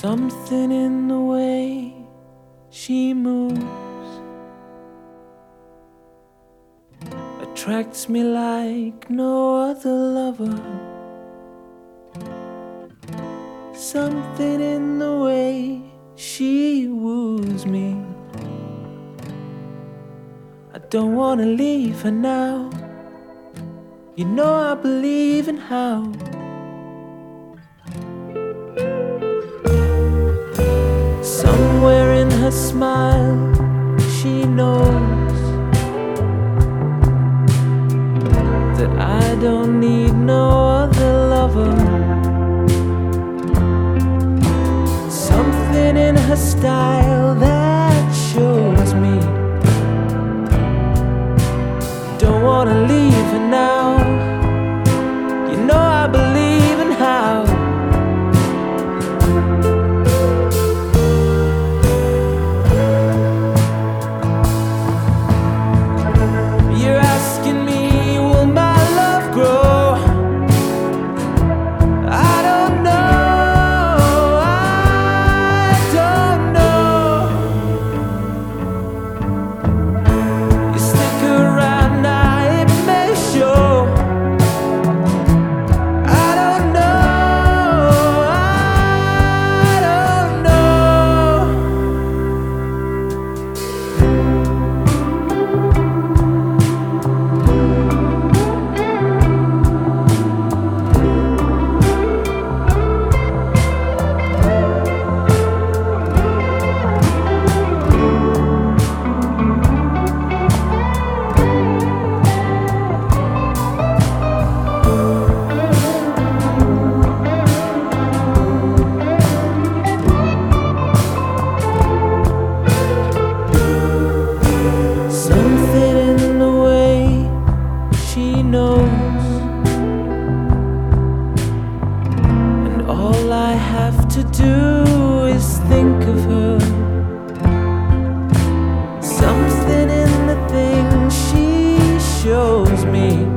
Something in the way she moves attracts me like no other lover. Something in the way she woos me. I don't wanna leave her now. You know I believe in how. Her smile, she knows that I don't need no other lover. Something in her style that shows me don't wanna leave All I have to do is think of her. Something in the things she shows me.